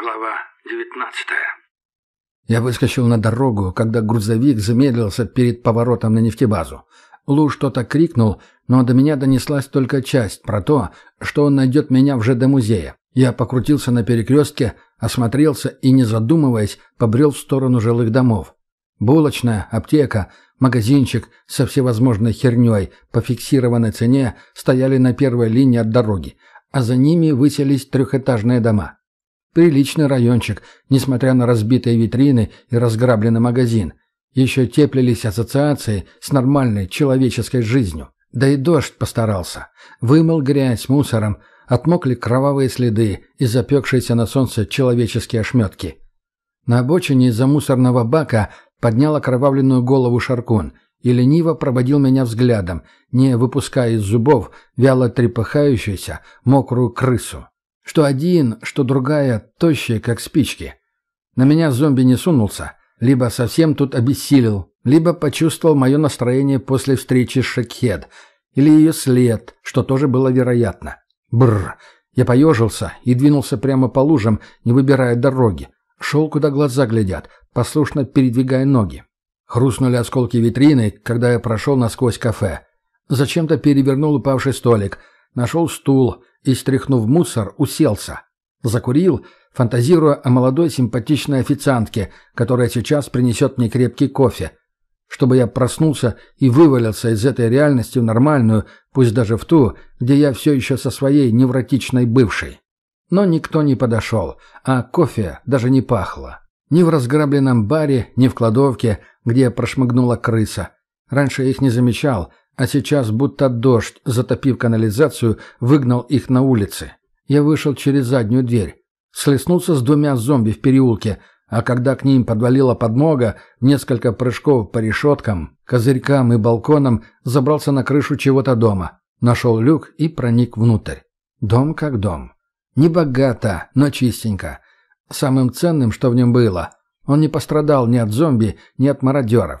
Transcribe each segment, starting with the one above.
Глава девятнадцатая. Я выскочил на дорогу, когда грузовик замедлился перед поворотом на нефтебазу. Лу что-то крикнул, но до меня донеслась только часть про то, что он найдет меня в ЖД-музее. Я покрутился на перекрестке, осмотрелся и, не задумываясь, побрел в сторону жилых домов. Булочная, аптека, магазинчик со всевозможной херней по фиксированной цене стояли на первой линии от дороги, а за ними выселись трехэтажные дома. Приличный райончик, несмотря на разбитые витрины и разграбленный магазин. Еще теплились ассоциации с нормальной человеческой жизнью. Да и дождь постарался. Вымыл грязь мусором, отмокли кровавые следы и запекшиеся на солнце человеческие ошметки. На обочине из-за мусорного бака поднял окровавленную голову Шаркун и лениво проводил меня взглядом, не выпуская из зубов вяло трепыхающуюся мокрую крысу. Что один, что другая, тощие, как спички. На меня зомби не сунулся, либо совсем тут обессилел, либо почувствовал мое настроение после встречи с Шекхед, или ее след, что тоже было вероятно. Бррр. Я поежился и двинулся прямо по лужам, не выбирая дороги. Шел, куда глаза глядят, послушно передвигая ноги. Хрустнули осколки витрины, когда я прошел насквозь кафе. Зачем-то перевернул упавший столик, нашел стул, и, стряхнув мусор, уселся. Закурил, фантазируя о молодой симпатичной официантке, которая сейчас принесет мне крепкий кофе. Чтобы я проснулся и вывалился из этой реальности в нормальную, пусть даже в ту, где я все еще со своей невротичной бывшей. Но никто не подошел, а кофе даже не пахло. Ни в разграбленном баре, ни в кладовке, где прошмыгнула крыса. Раньше я их не замечал, а сейчас будто дождь, затопив канализацию, выгнал их на улицы. Я вышел через заднюю дверь. Слеснулся с двумя зомби в переулке, а когда к ним подвалила подмога, несколько прыжков по решеткам, козырькам и балконам забрался на крышу чего-то дома. Нашел люк и проник внутрь. Дом как дом. Не богато, но чистенько. Самым ценным, что в нем было, он не пострадал ни от зомби, ни от мародеров.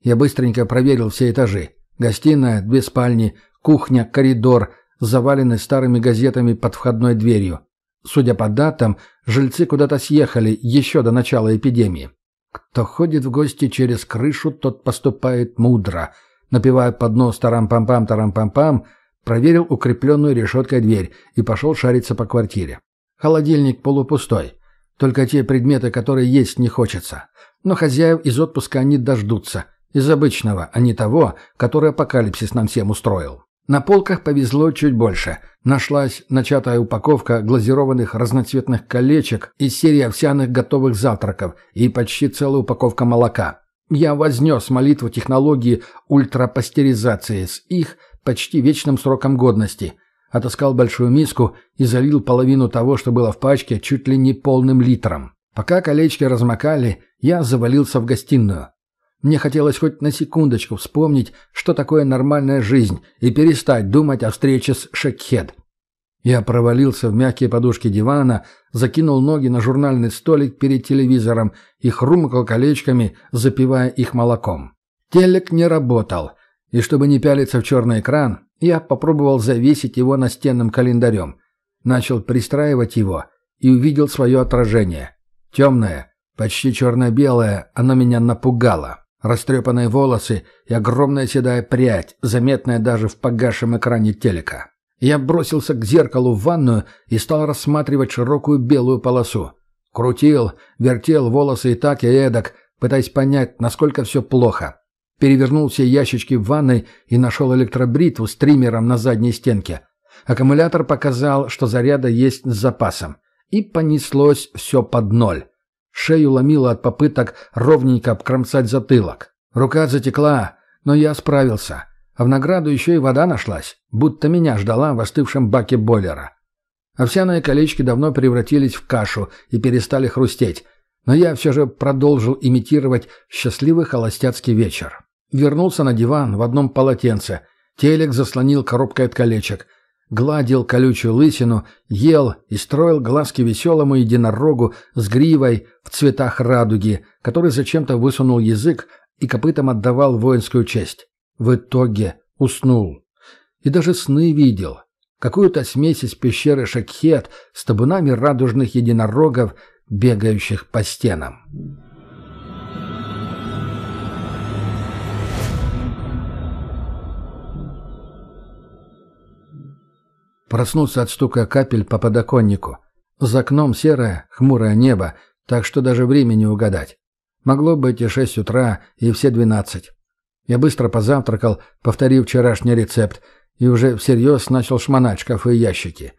Я быстренько проверил все этажи. Гостиная, две спальни, кухня, коридор, заваленный старыми газетами под входной дверью. Судя по датам, жильцы куда-то съехали еще до начала эпидемии. Кто ходит в гости через крышу, тот поступает мудро. Напивая под нос тарам-пам-пам-тарам-пам-пам, проверил укрепленную решеткой дверь и пошел шариться по квартире. Холодильник полупустой. Только те предметы, которые есть не хочется. Но хозяев из отпуска они дождутся. Из обычного, а не того, который апокалипсис нам всем устроил. На полках повезло чуть больше. Нашлась начатая упаковка глазированных разноцветных колечек из серии овсяных готовых завтраков и почти целая упаковка молока. Я вознес молитву технологии ультрапастеризации с их почти вечным сроком годности. Отыскал большую миску и залил половину того, что было в пачке, чуть ли не полным литром. Пока колечки размокали, я завалился в гостиную. Мне хотелось хоть на секундочку вспомнить, что такое нормальная жизнь, и перестать думать о встрече с Шекхед. Я провалился в мягкие подушки дивана, закинул ноги на журнальный столик перед телевизором и хрумкал колечками, запивая их молоком. Телек не работал, и чтобы не пялиться в черный экран, я попробовал завесить его настенным календарем. Начал пристраивать его и увидел свое отражение. Темное, почти черно-белое, оно меня напугало. Растрепанные волосы и огромная седая прядь, заметная даже в погасшем экране телека. Я бросился к зеркалу в ванную и стал рассматривать широкую белую полосу. Крутил, вертел волосы и так, и эдак, пытаясь понять, насколько все плохо. Перевернул все ящички в ванной и нашел электробритву с триммером на задней стенке. Аккумулятор показал, что заряда есть с запасом. И понеслось все под ноль. Шею ломило от попыток ровненько обкромсать затылок. Рука затекла, но я справился. А в награду еще и вода нашлась, будто меня ждала в остывшем баке бойлера. Овсяные колечки давно превратились в кашу и перестали хрустеть, но я все же продолжил имитировать счастливый холостяцкий вечер. Вернулся на диван в одном полотенце. Телек заслонил коробкой от колечек гладил колючую лысину, ел и строил глазки веселому единорогу с гривой в цветах радуги, который зачем-то высунул язык и копытом отдавал воинскую честь. В итоге уснул. И даже сны видел. Какую-то смесь из пещеры Шакхет с табунами радужных единорогов, бегающих по стенам. Проснулся от стука капель по подоконнику. За окном серое, хмурое небо, так что даже времени угадать. Могло быть и шесть утра, и все двенадцать. Я быстро позавтракал, повторив вчерашний рецепт, и уже всерьез начал шмонать шкафы и ящики.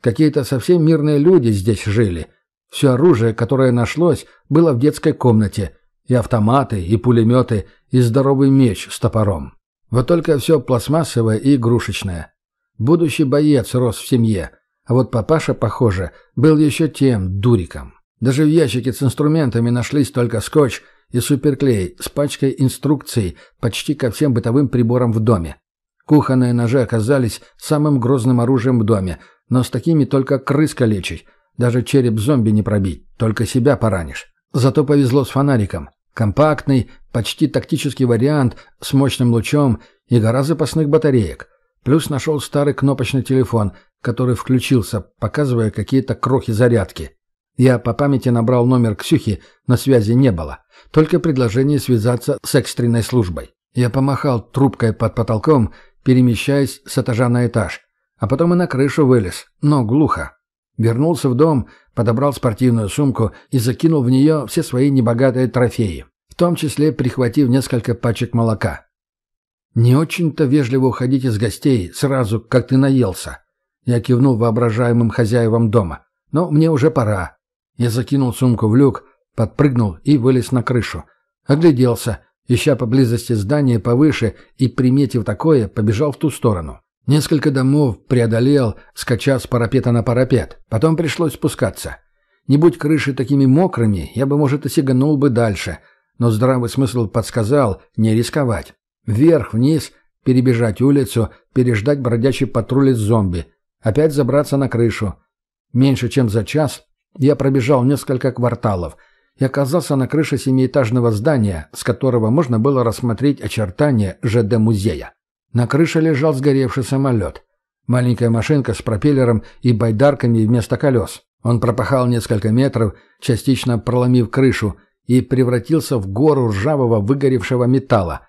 Какие-то совсем мирные люди здесь жили. Все оружие, которое нашлось, было в детской комнате. И автоматы, и пулеметы, и здоровый меч с топором. Вот только все пластмассовое и игрушечное. Будущий боец рос в семье, а вот папаша, похоже, был еще тем дуриком. Даже в ящике с инструментами нашлись только скотч и суперклей с пачкой инструкций почти ко всем бытовым приборам в доме. Кухонные ножи оказались самым грозным оружием в доме, но с такими только крыс калечить. Даже череп зомби не пробить, только себя поранишь. Зато повезло с фонариком. Компактный, почти тактический вариант с мощным лучом и гора запасных батареек. Плюс нашел старый кнопочный телефон, который включился, показывая какие-то крохи зарядки. Я по памяти набрал номер Ксюхи, но связи не было. Только предложение связаться с экстренной службой. Я помахал трубкой под потолком, перемещаясь с этажа на этаж. А потом и на крышу вылез, но глухо. Вернулся в дом, подобрал спортивную сумку и закинул в нее все свои небогатые трофеи, в том числе прихватив несколько пачек молока. «Не очень-то вежливо уходить из гостей сразу, как ты наелся». Я кивнул воображаемым хозяевам дома. «Но мне уже пора». Я закинул сумку в люк, подпрыгнул и вылез на крышу. Огляделся, ища поблизости здание повыше и, приметив такое, побежал в ту сторону. Несколько домов преодолел, скача с парапета на парапет. Потом пришлось спускаться. Не будь крыши такими мокрыми, я бы, может, и сиганул бы дальше. Но здравый смысл подсказал не рисковать. Вверх-вниз, перебежать улицу, переждать бродячий патруль из зомби. Опять забраться на крышу. Меньше чем за час я пробежал несколько кварталов и оказался на крыше семиэтажного здания, с которого можно было рассмотреть очертания ЖД-музея. На крыше лежал сгоревший самолет. Маленькая машинка с пропеллером и байдарками вместо колес. Он пропахал несколько метров, частично проломив крышу, и превратился в гору ржавого выгоревшего металла,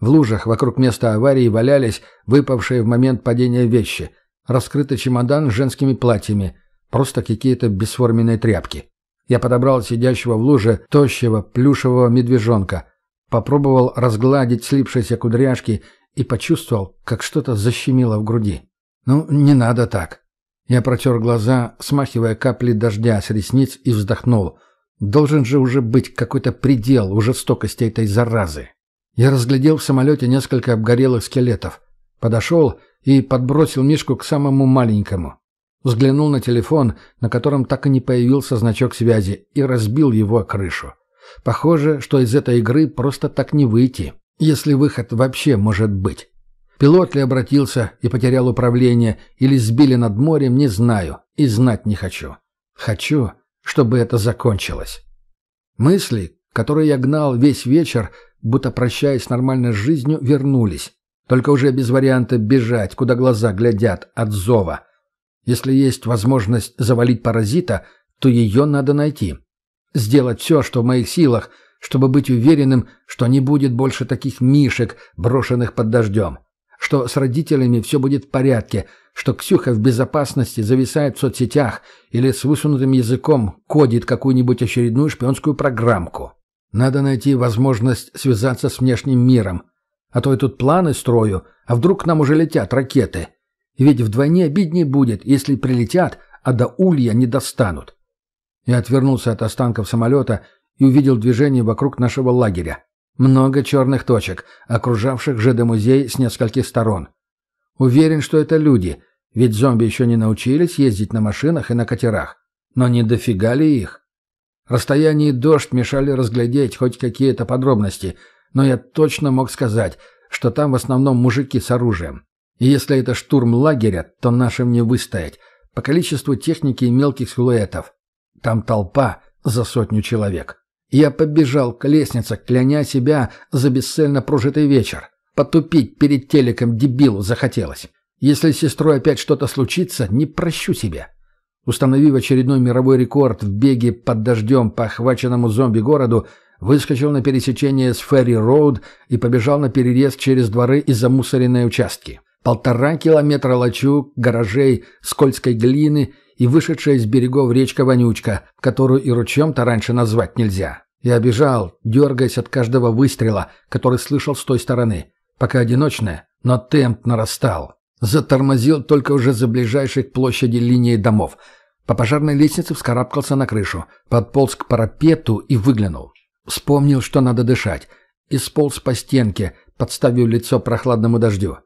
в лужах вокруг места аварии валялись выпавшие в момент падения вещи. Раскрытый чемодан с женскими платьями. Просто какие-то бесформенные тряпки. Я подобрал сидящего в луже тощего плюшевого медвежонка. Попробовал разгладить слипшиеся кудряшки и почувствовал, как что-то защемило в груди. «Ну, не надо так». Я протер глаза, смахивая капли дождя с ресниц и вздохнул. Должен же уже быть какой-то предел у жестокости этой заразы. Я разглядел в самолете несколько обгорелых скелетов. Подошел и подбросил Мишку к самому маленькому. Взглянул на телефон, на котором так и не появился значок связи, и разбил его о крышу. Похоже, что из этой игры просто так не выйти, если выход вообще может быть. Пилот ли обратился и потерял управление, или сбили над морем, не знаю, и знать не хочу. Хочу, чтобы это закончилось. Мысли, которые я гнал весь вечер, будто прощаясь с нормальной жизнью, вернулись. Только уже без варианта бежать, куда глаза глядят, от зова. Если есть возможность завалить паразита, то ее надо найти. Сделать все, что в моих силах, чтобы быть уверенным, что не будет больше таких мишек, брошенных под дождем. Что с родителями все будет в порядке, что Ксюха в безопасности зависает в соцсетях или с высунутым языком кодит какую-нибудь очередную шпионскую программку. Надо найти возможность связаться с внешним миром. А то я тут планы строю, а вдруг к нам уже летят ракеты. И ведь вдвойне обиднее будет, если прилетят, а до улья не достанут. Я отвернулся от останков самолета и увидел движение вокруг нашего лагеря. Много черных точек, окружавших ЖД-музей с нескольких сторон. Уверен, что это люди, ведь зомби еще не научились ездить на машинах и на катерах. Но не дофига ли их? Расстояние и дождь мешали разглядеть хоть какие-то подробности, но я точно мог сказать, что там в основном мужики с оружием. И если это штурм лагеря, то нашим не выстоять, по количеству техники и мелких силуэтов. Там толпа за сотню человек. Я побежал к лестнице, кляня себя за бесцельно прожитый вечер. Потупить перед телеком дебилу захотелось. Если с сестрой опять что-то случится, не прощу себе. Установив очередной мировой рекорд в беге под дождем по охваченному зомби-городу, выскочил на пересечение с Ферри-Роуд и побежал на перерез через дворы и замусоренные участки. Полтора километра лачуг, гаражей, скользкой глины и вышедшая из берегов речка Вонючка, которую и ручьем-то раньше назвать нельзя. Я бежал, дергаясь от каждого выстрела, который слышал с той стороны. Пока одиночная, но темп нарастал. Затормозил только уже за ближайшей к площади линии домов. По пожарной лестнице вскарабкался на крышу, подполз к парапету и выглянул. Вспомнил, что надо дышать, и сполз по стенке, подставив лицо прохладному дождю.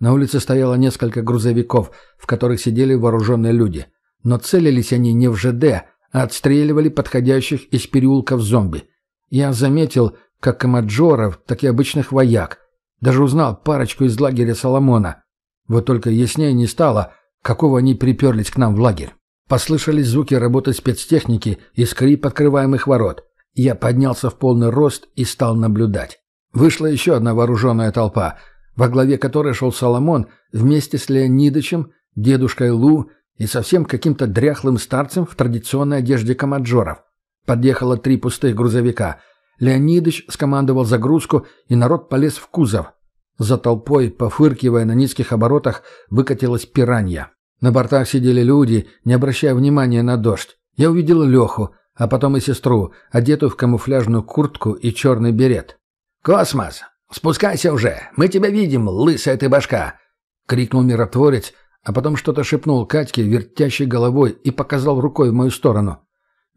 На улице стояло несколько грузовиков, в которых сидели вооруженные люди. Но целились они не в ЖД, а отстреливали подходящих из переулков зомби. Я заметил как комаджоров, так и обычных вояк. Даже узнал парочку из лагеря Соломона. Вот только яснее не стало, какого они приперлись к нам в лагерь. Послышались звуки работы спецтехники и скрип открываемых ворот. Я поднялся в полный рост и стал наблюдать. Вышла еще одна вооруженная толпа, во главе которой шел Соломон вместе с Леонидычем, дедушкой Лу и совсем каким-то дряхлым старцем в традиционной одежде комаджоров. Подъехало три пустых грузовика. Леонидыч скомандовал загрузку, и народ полез в кузов. За толпой, пофыркивая на низких оборотах, выкатилась пиранья. На бортах сидели люди, не обращая внимания на дождь. Я увидел Леху, а потом и сестру, одетую в камуфляжную куртку и черный берет. «Космос, спускайся уже! Мы тебя видим, лысая ты башка!» — крикнул миротворец, а потом что-то шепнул Катьке, вертящей головой, и показал рукой в мою сторону.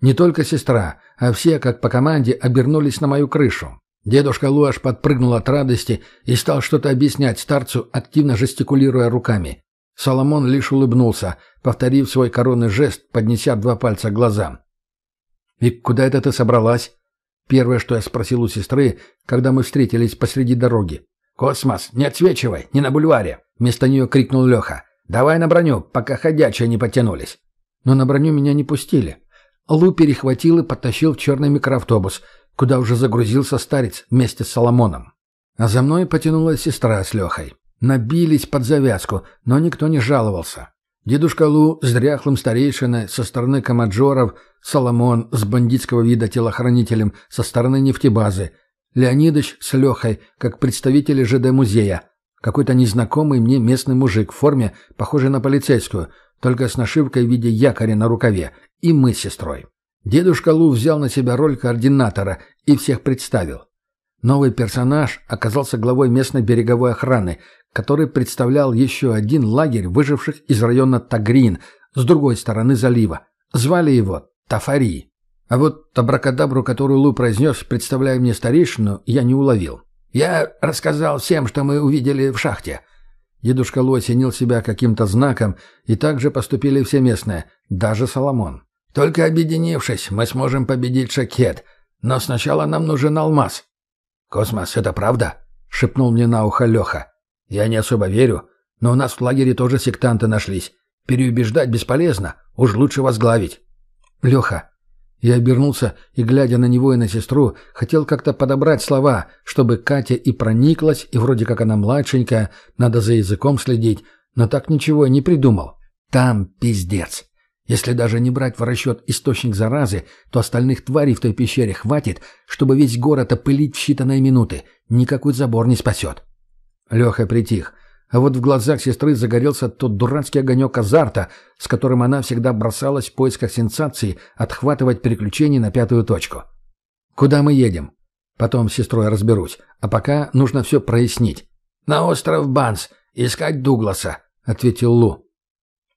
Не только сестра, а все, как по команде, обернулись на мою крышу. Дедушка Луаш подпрыгнул от радости и стал что-то объяснять старцу, активно жестикулируя руками. Соломон лишь улыбнулся, повторив свой коронный жест, поднеся два пальца к глазам. «И куда это ты собралась?» Первое, что я спросил у сестры, когда мы встретились посреди дороги. «Космос, не отсвечивай, не на бульваре!» Вместо нее крикнул Леха. «Давай на броню, пока ходячие не потянулись». Но на броню меня не пустили. Лу перехватил и подтащил в черный микроавтобус, куда уже загрузился старец вместе с Соломоном. А за мной потянулась сестра с Лехой. Набились под завязку, но никто не жаловался. Дедушка Лу с дряхлым старейшиной со стороны комаджоров, Соломон с бандитского вида телохранителем со стороны нефтебазы, Леонидыч с Лехой, как представители ЖД-музея, какой-то незнакомый мне местный мужик в форме, похожий на полицейскую, только с нашивкой в виде якоря на рукаве, и мы с сестрой. Дедушка Лу взял на себя роль координатора и всех представил. Новый персонаж оказался главой местной береговой охраны, который представлял еще один лагерь выживших из района Тагрин с другой стороны залива. Звали его Тафари. А вот табракадабру, которую Лу произнес, представляя мне старейшину, я не уловил. «Я рассказал всем, что мы увидели в шахте». Дедушка Лу осенил себя каким-то знаком, и так же поступили все местные, даже Соломон. «Только объединившись, мы сможем победить Шакет, но сначала нам нужен алмаз». «Космос, это правда?» — шепнул мне на ухо Леха. Я не особо верю, но у нас в лагере тоже сектанты нашлись. Переубеждать бесполезно, уж лучше возглавить. Леха. Я обернулся и, глядя на него и на сестру, хотел как-то подобрать слова, чтобы Катя и прониклась, и вроде как она младшенькая, надо за языком следить, но так ничего и не придумал. Там пиздец. Если даже не брать в расчет источник заразы, то остальных тварей в той пещере хватит, чтобы весь город опылить в считанные минуты. Никакой забор не спасет. Леха притих. А вот в глазах сестры загорелся тот дурацкий огонек азарта, с которым она всегда бросалась в поисках сенсаций отхватывать приключения на пятую точку. «Куда мы едем?» «Потом с сестрой разберусь. А пока нужно все прояснить». «На остров Банс. Искать Дугласа», — ответил Лу.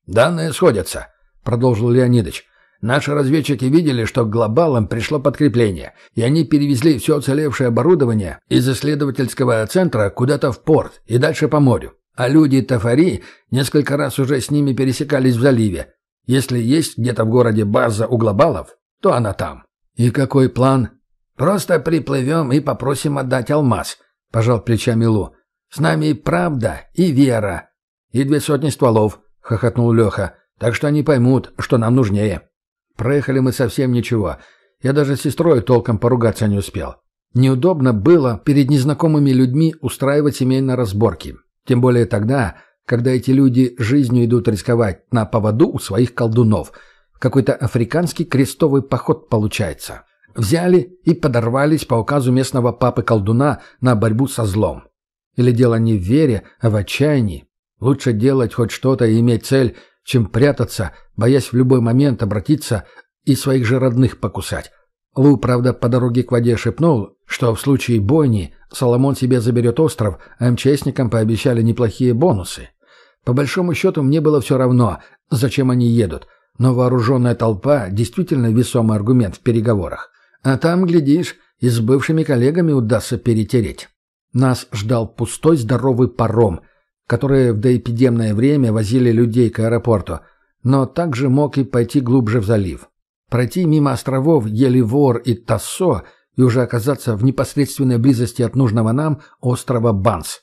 «Данные сходятся», — продолжил Леонидович. Наши разведчики видели, что к глобалам пришло подкрепление, и они перевезли все уцелевшее оборудование из исследовательского центра куда-то в порт и дальше по морю. А люди Тафари несколько раз уже с ними пересекались в заливе. Если есть где-то в городе база у глобалов, то она там. И какой план? Просто приплывем и попросим отдать алмаз, пожал плечами Лу. С нами и правда, и вера. И две сотни стволов, хохотнул Леха. Так что они поймут, что нам нужнее. Проехали мы совсем ничего. Я даже с сестрой толком поругаться не успел. Неудобно было перед незнакомыми людьми устраивать семейные разборки. Тем более тогда, когда эти люди жизнью идут рисковать на поводу у своих колдунов. Какой-то африканский крестовый поход получается. Взяли и подорвались по указу местного папы-колдуна на борьбу со злом. Или дело не в вере, а в отчаянии. Лучше делать хоть что-то и иметь цель, чем прятаться, боясь в любой момент обратиться и своих же родных покусать. Лу, правда, по дороге к воде шепнул, что в случае бойни Соломон себе заберет остров, а МЧСникам пообещали неплохие бонусы. По большому счету мне было все равно, зачем они едут, но вооруженная толпа действительно весомый аргумент в переговорах. А там, глядишь, и с бывшими коллегами удастся перетереть. Нас ждал пустой здоровый паром, который в доэпидемное время возили людей к аэропорту, но также мог и пойти глубже в залив. Пройти мимо островов Еливор и Тассо и уже оказаться в непосредственной близости от нужного нам острова Банс.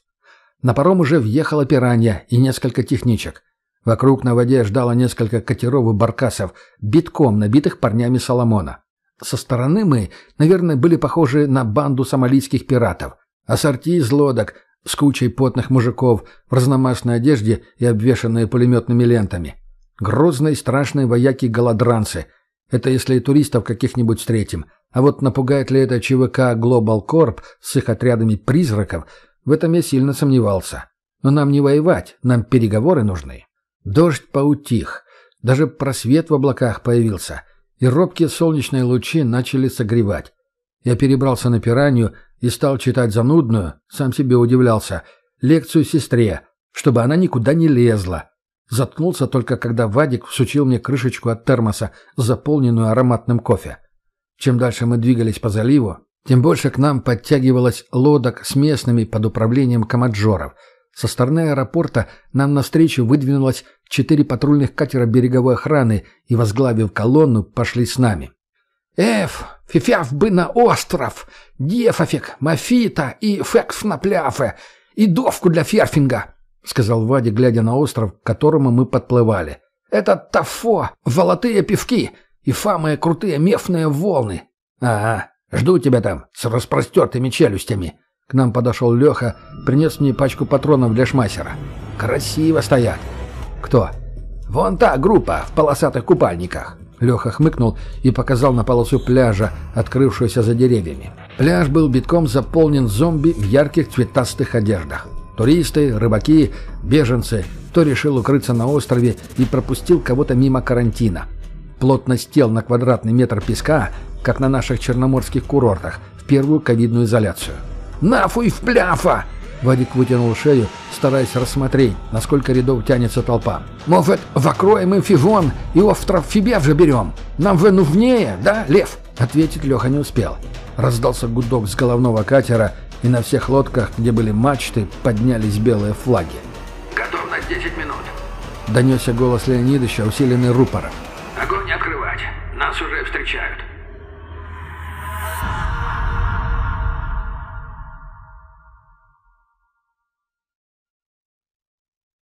На паром уже въехала пиранья и несколько техничек. Вокруг на воде ждало несколько катеров и баркасов, битком набитых парнями Соломона. Со стороны мы, наверное, были похожи на банду сомалийских пиратов. Ассорти из лодок, с кучей потных мужиков в разномастной одежде и обвешанные пулеметными лентами. Грозные страшные вояки-голодранцы. Это если и туристов каких-нибудь встретим. А вот напугает ли это ЧВК Global Corp с их отрядами призраков, в этом я сильно сомневался. Но нам не воевать, нам переговоры нужны. Дождь поутих. Даже просвет в облаках появился. И робкие солнечные лучи начали согревать. Я перебрался на пиранью и стал читать занудную, сам себе удивлялся, лекцию сестре, чтобы она никуда не лезла. Заткнулся только, когда Вадик всучил мне крышечку от термоса, заполненную ароматным кофе. Чем дальше мы двигались по заливу, тем больше к нам подтягивалось лодок с местными под управлением комаджоров. Со стороны аэропорта нам навстречу выдвинулось четыре патрульных катера береговой охраны и, возглавив колонну, пошли с нами. «Эф, фифяв бы на остров! Дефафик, мафита и фекф на пляфе! И довку для ферфинга!» — сказал Вадик, глядя на остров, к которому мы подплывали. «Это тафо, золотые пивки и самые крутые мефные волны!» «Ага, Жду тебя там, с распростертыми челюстями». К нам подошел Леха, принес мне пачку патронов для шмассера. «Красиво стоят». «Кто?» «Вон та группа в полосатых купальниках». Леха хмыкнул и показал на полосу пляжа, открывшуюся за деревьями. Пляж был битком заполнен зомби в ярких цветастых одеждах. Туристы, рыбаки, беженцы. Кто решил укрыться на острове и пропустил кого-то мимо карантина. Плотность тел на квадратный метр песка как на наших черноморских курортах, в первую ковидную изоляцию. «Нафуй в пляфа!» Вадик вытянул шею, стараясь рассмотреть, насколько рядов тянется толпа. «Может, вокроем им фигон и остров Фибев же берем? Нам вы нужнее, да, Лев?» Ответить Леха не успел. Раздался гудок с головного катера, и на всех лодках, где были мачты, поднялись белые флаги. «Готов на 10 минут». Донесся голос Леонидовича, усиленный рупором. «Огонь открывать. Нас уже встречают».